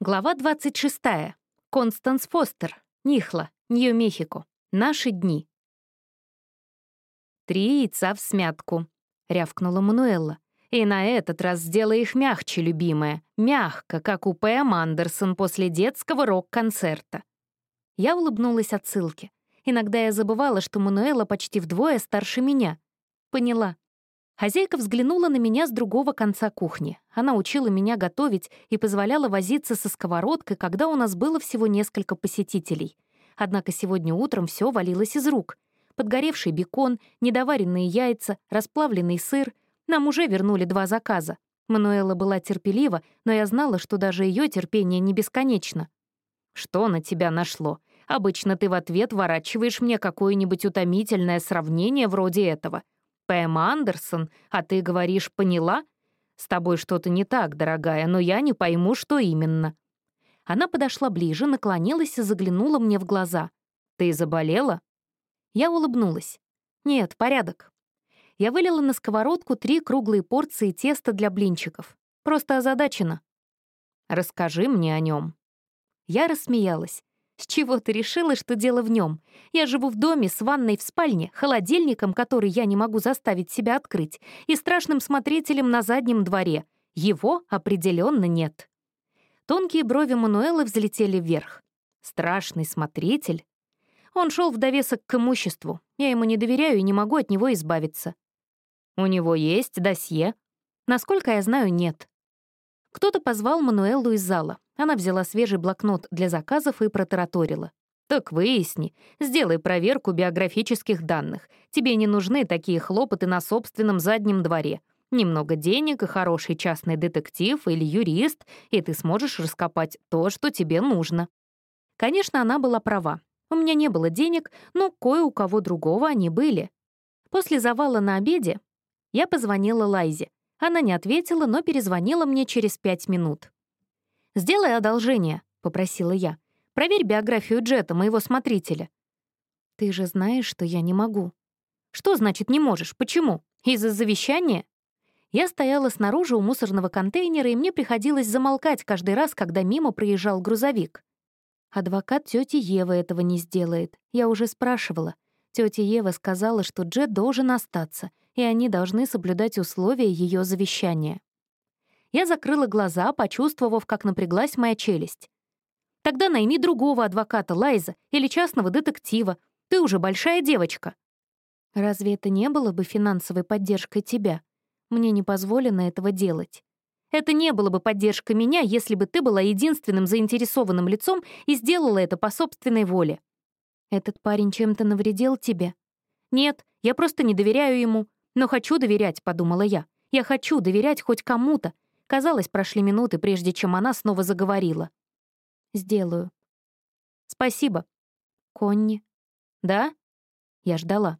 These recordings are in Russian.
Глава 26. Констанс Фостер. Нихла. Нью-Мехико. Наши дни. «Три яйца в смятку», — рявкнула Мануэлла. «И на этот раз сделай их мягче, любимая. Мягко, как у Пэм Андерсон после детского рок-концерта». Я улыбнулась отсылке. Иногда я забывала, что Мануэла почти вдвое старше меня. Поняла. Хозяйка взглянула на меня с другого конца кухни. Она учила меня готовить и позволяла возиться со сковородкой, когда у нас было всего несколько посетителей. Однако сегодня утром все валилось из рук. Подгоревший бекон, недоваренные яйца, расплавленный сыр. Нам уже вернули два заказа. Мануэла была терпелива, но я знала, что даже ее терпение не бесконечно. «Что на тебя нашло? Обычно ты в ответ ворачиваешь мне какое-нибудь утомительное сравнение вроде этого», Пэм Андерсон, а ты говоришь «поняла»? С тобой что-то не так, дорогая, но я не пойму, что именно». Она подошла ближе, наклонилась и заглянула мне в глаза. «Ты заболела?» Я улыбнулась. «Нет, порядок». Я вылила на сковородку три круглые порции теста для блинчиков. Просто озадачена. «Расскажи мне о нем. Я рассмеялась. «С чего ты решила, что дело в нем? Я живу в доме с ванной в спальне, холодильником, который я не могу заставить себя открыть, и страшным смотрителем на заднем дворе. Его определенно нет». Тонкие брови Мануэлы взлетели вверх. «Страшный смотритель?» Он шел в довесок к имуществу. Я ему не доверяю и не могу от него избавиться. У него есть досье? Насколько я знаю, нет. Кто-то позвал Мануэлу из зала. Она взяла свежий блокнот для заказов и протараторила. «Так выясни. Сделай проверку биографических данных. Тебе не нужны такие хлопоты на собственном заднем дворе. Немного денег и хороший частный детектив или юрист, и ты сможешь раскопать то, что тебе нужно». Конечно, она была права. У меня не было денег, но кое у кого другого они были. После завала на обеде я позвонила Лайзе. Она не ответила, но перезвонила мне через пять минут. «Сделай одолжение», — попросила я. «Проверь биографию Джета, моего смотрителя». «Ты же знаешь, что я не могу». «Что значит не можешь? Почему? Из-за завещания?» Я стояла снаружи у мусорного контейнера, и мне приходилось замолкать каждый раз, когда мимо проезжал грузовик. Адвокат тети Евы этого не сделает. Я уже спрашивала. Тетя Ева сказала, что Джет должен остаться, и они должны соблюдать условия ее завещания. Я закрыла глаза, почувствовав, как напряглась моя челюсть. «Тогда найми другого адвоката, Лайза, или частного детектива. Ты уже большая девочка». «Разве это не было бы финансовой поддержкой тебя? Мне не позволено этого делать». «Это не было бы поддержкой меня, если бы ты была единственным заинтересованным лицом и сделала это по собственной воле». «Этот парень чем-то навредил тебе?» «Нет, я просто не доверяю ему. Но хочу доверять», — подумала я. «Я хочу доверять хоть кому-то, Казалось, прошли минуты, прежде чем она снова заговорила. «Сделаю». «Спасибо». «Конни». «Да?» Я ждала.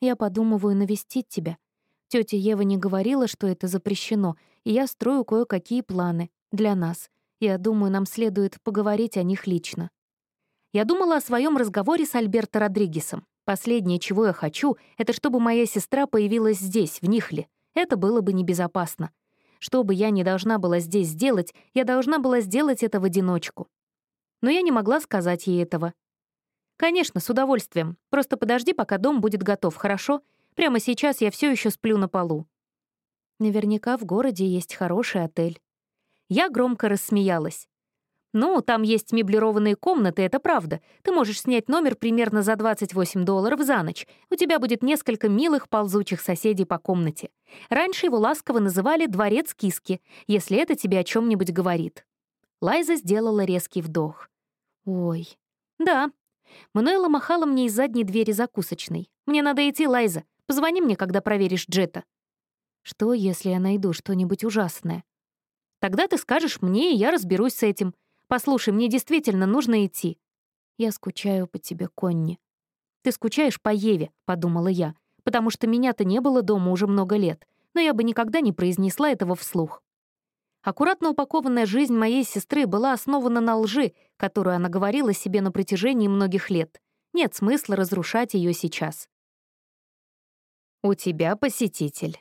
«Я подумываю навестить тебя. Тетя Ева не говорила, что это запрещено, и я строю кое-какие планы для нас. Я думаю, нам следует поговорить о них лично». Я думала о своем разговоре с Альберто Родригесом. Последнее, чего я хочу, это чтобы моя сестра появилась здесь, в Нихле. Это было бы небезопасно. Что бы я ни должна была здесь сделать, я должна была сделать это в одиночку. Но я не могла сказать ей этого. «Конечно, с удовольствием. Просто подожди, пока дом будет готов, хорошо? Прямо сейчас я все еще сплю на полу». Наверняка в городе есть хороший отель. Я громко рассмеялась. «Ну, там есть меблированные комнаты, это правда. Ты можешь снять номер примерно за 28 долларов за ночь. У тебя будет несколько милых ползучих соседей по комнате. Раньше его ласково называли «дворец киски», если это тебе о чем нибудь говорит». Лайза сделала резкий вдох. «Ой». «Да». Мануэла махала мне из задней двери закусочной. «Мне надо идти, Лайза. Позвони мне, когда проверишь Джета». «Что, если я найду что-нибудь ужасное?» «Тогда ты скажешь мне, и я разберусь с этим. Послушай, мне действительно нужно идти». «Я скучаю по тебе, Конни». «Ты скучаешь по Еве», — подумала я, «потому что меня-то не было дома уже много лет, но я бы никогда не произнесла этого вслух». Аккуратно упакованная жизнь моей сестры была основана на лжи, которую она говорила себе на протяжении многих лет. Нет смысла разрушать ее сейчас. «У тебя посетитель».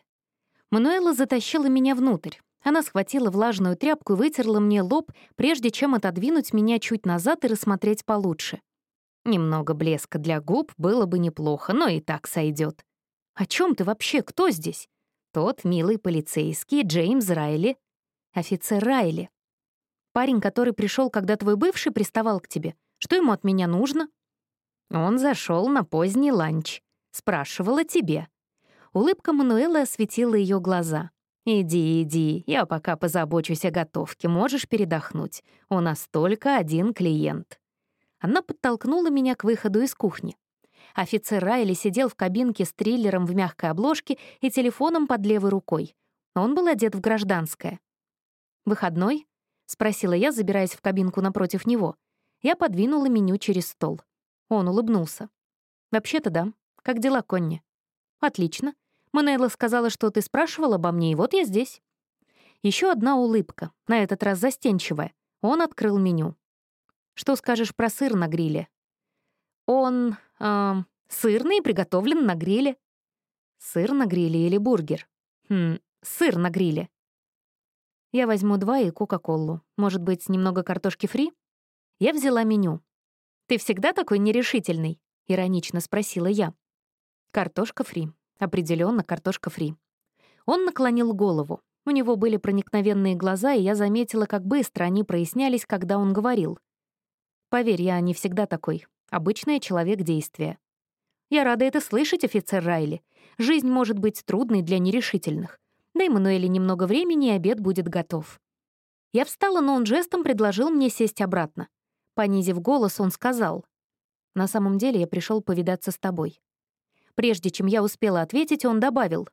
Мануэла затащила меня внутрь. Она схватила влажную тряпку и вытерла мне лоб, прежде чем отодвинуть меня чуть назад и рассмотреть получше. Немного блеска для губ было бы неплохо, но и так сойдет. «О чем ты вообще? Кто здесь?» «Тот милый полицейский Джеймс Райли». «Офицер Райли». «Парень, который пришел, когда твой бывший приставал к тебе. Что ему от меня нужно?» Он зашел на поздний ланч. Спрашивала тебе. Улыбка Мануэлы осветила ее глаза. «Иди, иди, я пока позабочусь о готовке, можешь передохнуть. У нас только один клиент». Она подтолкнула меня к выходу из кухни. Офицер Райли сидел в кабинке с триллером в мягкой обложке и телефоном под левой рукой. Он был одет в гражданское. «Выходной?» — спросила я, забираясь в кабинку напротив него. Я подвинула меню через стол. Он улыбнулся. «Вообще-то да. Как дела, Конни?» «Отлично. Манелла сказала, что ты спрашивал обо мне, и вот я здесь». Еще одна улыбка, на этот раз застенчивая. Он открыл меню. «Что скажешь про сыр на гриле?» «Он... Э, сырный приготовлен на гриле». «Сыр на гриле или бургер?» «Хм, сыр на гриле». «Я возьму два и Кока-Колу. Может быть, немного картошки фри?» Я взяла меню. «Ты всегда такой нерешительный?» — иронично спросила я. «Картошка фри. Определенно картошка фри. Он наклонил голову. У него были проникновенные глаза, и я заметила, как быстро они прояснялись, когда он говорил. «Поверь, я не всегда такой. Обычное человек действия». «Я рада это слышать, офицер Райли. Жизнь может быть трудной для нерешительных. Дай Мануэле немного времени, и обед будет готов». Я встала, но он жестом предложил мне сесть обратно. Понизив голос, он сказал. «На самом деле я пришел повидаться с тобой. Прежде чем я успела ответить, он добавил.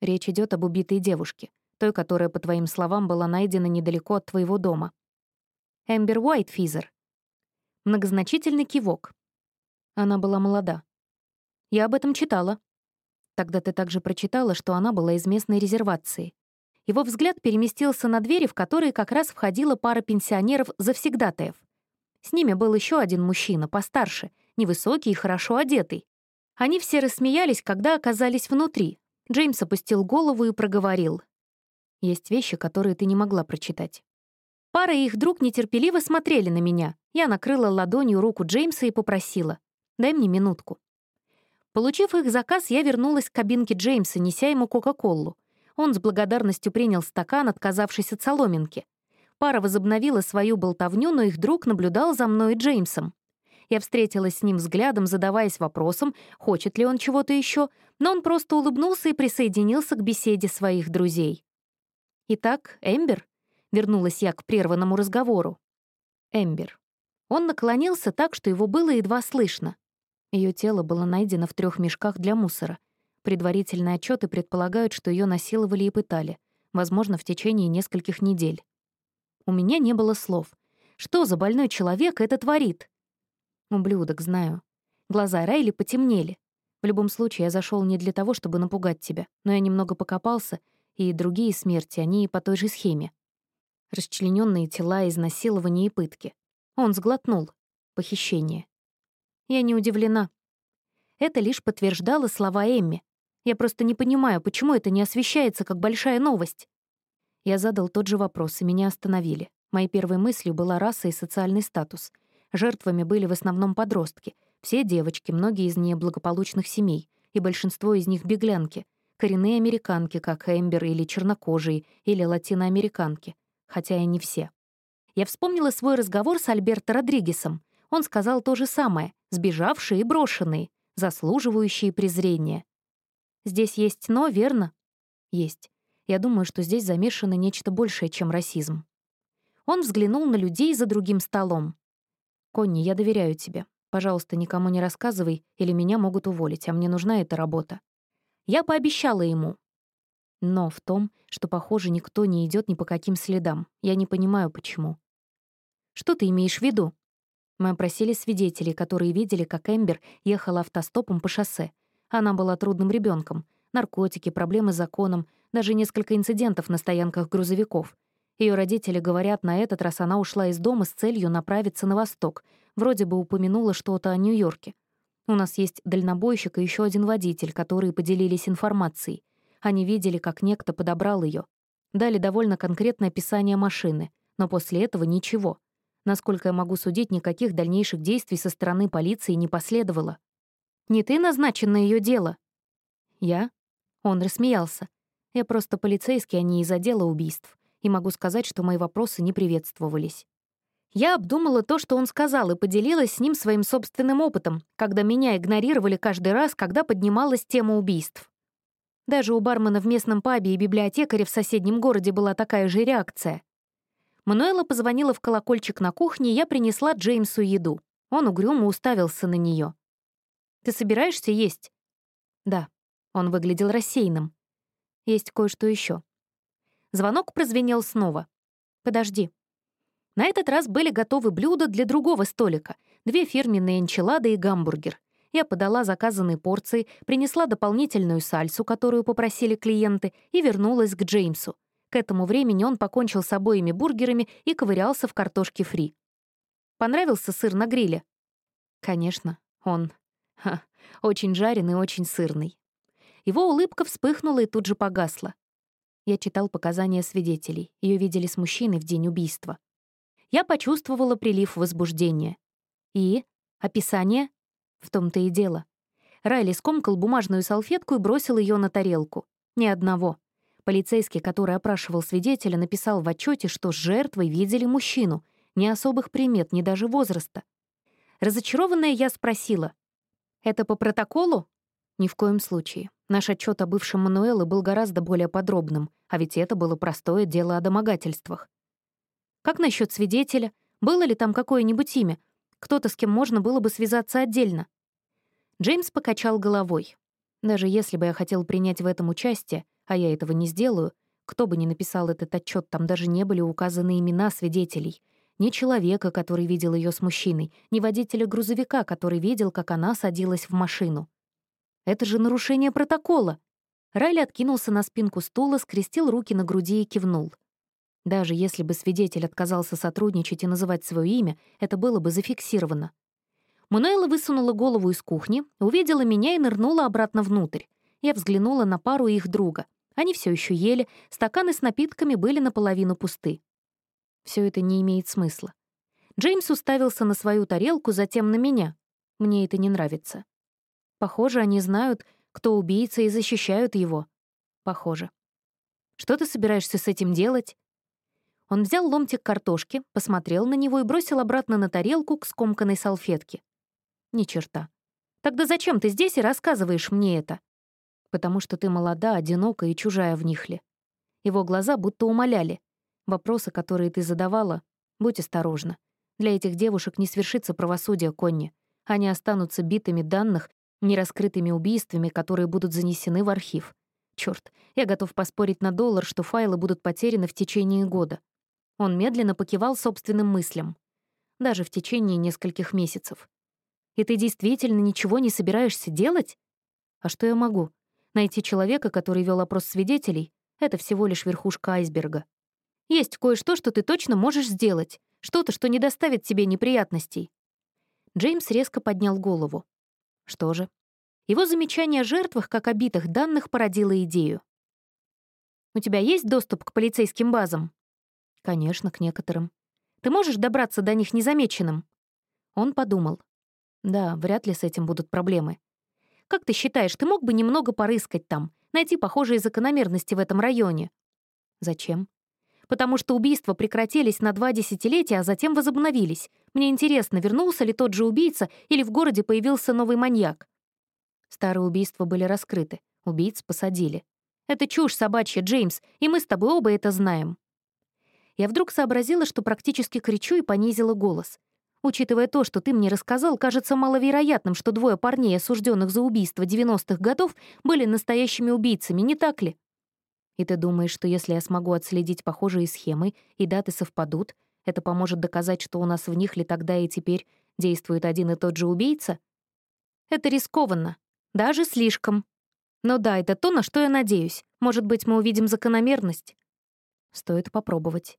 «Речь идет об убитой девушке, той, которая, по твоим словам, была найдена недалеко от твоего дома». «Эмбер Уайтфизер». Многозначительный кивок. Она была молода. «Я об этом читала». Тогда ты также прочитала, что она была из местной резервации. Его взгляд переместился на двери, в которые как раз входила пара пенсионеров-завсегдатаев. С ними был еще один мужчина, постарше, невысокий и хорошо одетый. Они все рассмеялись, когда оказались внутри. Джеймс опустил голову и проговорил. «Есть вещи, которые ты не могла прочитать». Пара и их друг нетерпеливо смотрели на меня. Я накрыла ладонью руку Джеймса и попросила. «Дай мне минутку». Получив их заказ, я вернулась к кабинке Джеймса, неся ему Кока-Колу. Он с благодарностью принял стакан, отказавшись от соломинки. Пара возобновила свою болтовню, но их друг наблюдал за мной и Джеймсом. Я встретилась с ним взглядом, задаваясь вопросом, хочет ли он чего-то еще, но он просто улыбнулся и присоединился к беседе своих друзей. «Итак, Эмбер?» — вернулась я к прерванному разговору. Эмбер. Он наклонился так, что его было едва слышно. Ее тело было найдено в трех мешках для мусора. Предварительные отчеты предполагают, что ее насиловали и пытали, возможно, в течение нескольких недель. У меня не было слов. Что за больной человек это творит? Ублюдок, знаю. Глаза Райли потемнели. В любом случае, я зашел не для того, чтобы напугать тебя, но я немного покопался, и другие смерти, они по той же схеме. Расчлененные тела, изнасилования и пытки. Он сглотнул. Похищение. Я не удивлена. Это лишь подтверждало слова Эмми. Я просто не понимаю, почему это не освещается как большая новость. Я задал тот же вопрос, и меня остановили. Моей первой мыслью была раса и социальный статус — Жертвами были в основном подростки. Все девочки, многие из неблагополучных семей, и большинство из них беглянки. Коренные американки, как Эмбер, или чернокожие, или латиноамериканки. Хотя и не все. Я вспомнила свой разговор с Альберто Родригесом. Он сказал то же самое — сбежавшие и брошенные, заслуживающие презрения. Здесь есть «но», верно? Есть. Я думаю, что здесь замешано нечто большее, чем расизм. Он взглянул на людей за другим столом. «Конни, я доверяю тебе. Пожалуйста, никому не рассказывай, или меня могут уволить, а мне нужна эта работа». Я пообещала ему. Но в том, что, похоже, никто не идет ни по каким следам. Я не понимаю, почему. «Что ты имеешь в виду?» Мы опросили свидетелей, которые видели, как Эмбер ехала автостопом по шоссе. Она была трудным ребенком. Наркотики, проблемы с законом, даже несколько инцидентов на стоянках грузовиков — ее родители говорят, на этот раз она ушла из дома с целью направиться на восток. Вроде бы упомянула что-то о Нью-Йорке. У нас есть дальнобойщик и еще один водитель, которые поделились информацией. Они видели, как некто подобрал ее. Дали довольно конкретное описание машины, но после этого ничего. Насколько я могу судить, никаких дальнейших действий со стороны полиции не последовало. «Не ты назначен на ее дело?» «Я?» Он рассмеялся. «Я просто полицейский, а не из отдела убийств, и могу сказать, что мои вопросы не приветствовались». Я обдумала то, что он сказал, и поделилась с ним своим собственным опытом, когда меня игнорировали каждый раз, когда поднималась тема убийств. Даже у бармена в местном пабе и библиотекаря в соседнем городе была такая же реакция. Мануэла позвонила в колокольчик на кухне, и я принесла Джеймсу еду. Он угрюмо уставился на нее. «Ты собираешься есть?» «Да». Он выглядел рассеянным. «Есть кое-что еще. Звонок прозвенел снова. «Подожди». На этот раз были готовы блюда для другого столика, две фирменные энчилады и гамбургер. Я подала заказанные порции, принесла дополнительную сальсу, которую попросили клиенты, и вернулась к Джеймсу. К этому времени он покончил с обоими бургерами и ковырялся в картошке фри. Понравился сыр на гриле? Конечно, он ха, очень жареный очень сырный. Его улыбка вспыхнула и тут же погасла. Я читал показания свидетелей. Ее видели с мужчиной в день убийства я почувствовала прилив возбуждения. И? Описание? В том-то и дело. Райли скомкал бумажную салфетку и бросил ее на тарелку. Ни одного. Полицейский, который опрашивал свидетеля, написал в отчете, что с жертвой видели мужчину, ни особых примет, ни даже возраста. Разочарованная я спросила, «Это по протоколу?» Ни в коем случае. Наш отчет о бывшем Мануэле был гораздо более подробным, а ведь это было простое дело о домогательствах. Как насчет свидетеля? Было ли там какое-нибудь имя? Кто-то, с кем можно было бы связаться отдельно?» Джеймс покачал головой. «Даже если бы я хотел принять в этом участие, а я этого не сделаю, кто бы ни написал этот отчет, там даже не были указаны имена свидетелей. Ни человека, который видел ее с мужчиной, ни водителя грузовика, который видел, как она садилась в машину. Это же нарушение протокола. Райли откинулся на спинку стула, скрестил руки на груди и кивнул. Даже если бы свидетель отказался сотрудничать и называть свое имя, это было бы зафиксировано. Мануэла высунула голову из кухни, увидела меня и нырнула обратно внутрь. Я взглянула на пару их друга. Они все еще ели, стаканы с напитками были наполовину пусты. Все это не имеет смысла. Джеймс уставился на свою тарелку, затем на меня. Мне это не нравится. Похоже, они знают, кто убийца, и защищают его. Похоже. Что ты собираешься с этим делать? Он взял ломтик картошки, посмотрел на него и бросил обратно на тарелку к скомканной салфетке. Ни черта. Тогда зачем ты здесь и рассказываешь мне это? Потому что ты молода, одинока и чужая в Нихле. Его глаза будто умоляли. Вопросы, которые ты задавала, будь осторожна. Для этих девушек не свершится правосудие Конни. Они останутся битыми данных, нераскрытыми убийствами, которые будут занесены в архив. Черт, я готов поспорить на доллар, что файлы будут потеряны в течение года. Он медленно покивал собственным мыслям. Даже в течение нескольких месяцев. «И ты действительно ничего не собираешься делать?» «А что я могу? Найти человека, который вел опрос свидетелей, это всего лишь верхушка айсберга. Есть кое-что, что ты точно можешь сделать. Что-то, что не доставит тебе неприятностей». Джеймс резко поднял голову. Что же? Его замечание о жертвах как обитых данных породило идею. «У тебя есть доступ к полицейским базам?» Конечно, к некоторым. Ты можешь добраться до них незамеченным? Он подумал. Да, вряд ли с этим будут проблемы. Как ты считаешь, ты мог бы немного порыскать там, найти похожие закономерности в этом районе? Зачем? Потому что убийства прекратились на два десятилетия, а затем возобновились. Мне интересно, вернулся ли тот же убийца или в городе появился новый маньяк. Старые убийства были раскрыты, убийц посадили. Это чушь собачья, Джеймс, и мы с тобой оба это знаем. Я вдруг сообразила, что практически кричу и понизила голос. Учитывая то, что ты мне рассказал, кажется маловероятным, что двое парней, осужденных за убийство 90-х годов, были настоящими убийцами, не так ли? И ты думаешь, что если я смогу отследить похожие схемы и даты совпадут, это поможет доказать, что у нас в них ли тогда и теперь действует один и тот же убийца? Это рискованно. Даже слишком. Но да, это то, на что я надеюсь. Может быть, мы увидим закономерность. Стоит попробовать.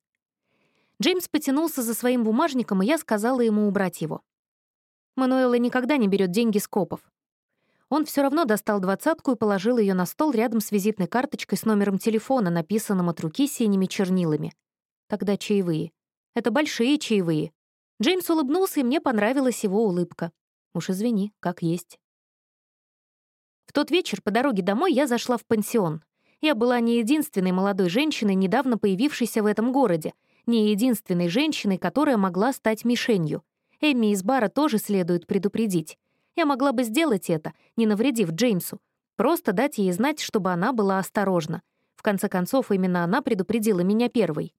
Джеймс потянулся за своим бумажником, и я сказала ему убрать его. Мануэла никогда не берет деньги с копов. Он все равно достал двадцатку и положил ее на стол рядом с визитной карточкой с номером телефона, написанным от руки синими чернилами. Тогда чаевые. Это большие чаевые. Джеймс улыбнулся, и мне понравилась его улыбка. Уж извини, как есть. В тот вечер по дороге домой я зашла в пансион. Я была не единственной молодой женщиной, недавно появившейся в этом городе, не единственной женщиной, которая могла стать мишенью. Эмми из бара тоже следует предупредить. Я могла бы сделать это, не навредив Джеймсу. Просто дать ей знать, чтобы она была осторожна. В конце концов, именно она предупредила меня первой.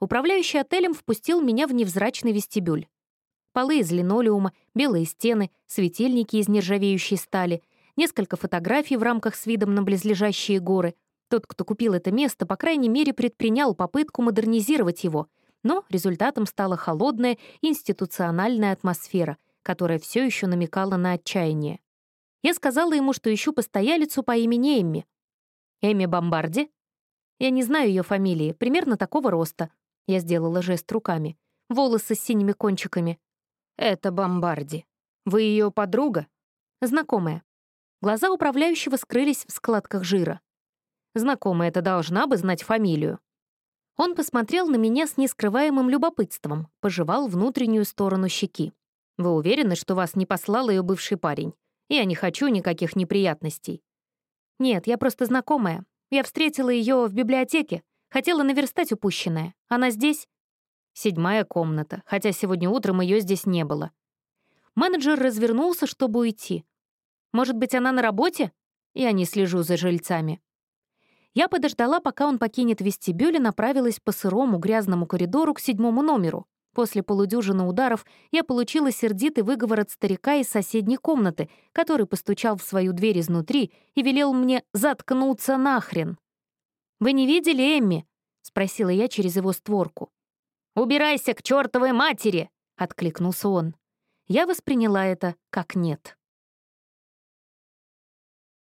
Управляющий отелем впустил меня в невзрачный вестибюль. Полы из линолеума, белые стены, светильники из нержавеющей стали, несколько фотографий в рамках с видом на близлежащие горы. Тот, кто купил это место, по крайней мере, предпринял попытку модернизировать его, но результатом стала холодная институциональная атмосфера — которая все еще намекала на отчаяние. Я сказала ему, что ищу постоялицу по имени Эмми. Эмми Бомбарди? Я не знаю ее фамилии, примерно такого роста. Я сделала жест руками. Волосы с синими кончиками. Это Бомбарди. Вы ее подруга? Знакомая. Глаза управляющего скрылись в складках жира. Знакомая это должна бы знать фамилию. Он посмотрел на меня с нескрываемым любопытством, пожевал внутреннюю сторону щеки. Вы уверены, что вас не послал ее бывший парень? Я не хочу никаких неприятностей». «Нет, я просто знакомая. Я встретила ее в библиотеке. Хотела наверстать упущенное. Она здесь?» «Седьмая комната, хотя сегодня утром ее здесь не было». Менеджер развернулся, чтобы уйти. «Может быть, она на работе?» Я не слежу за жильцами. Я подождала, пока он покинет вестибюль и направилась по сырому грязному коридору к седьмому номеру. После полудюжины ударов я получила сердитый выговор от старика из соседней комнаты, который постучал в свою дверь изнутри и велел мне заткнуться нахрен. «Вы не видели Эмми?» — спросила я через его створку. «Убирайся к чертовой матери!» — откликнулся он. Я восприняла это как «нет».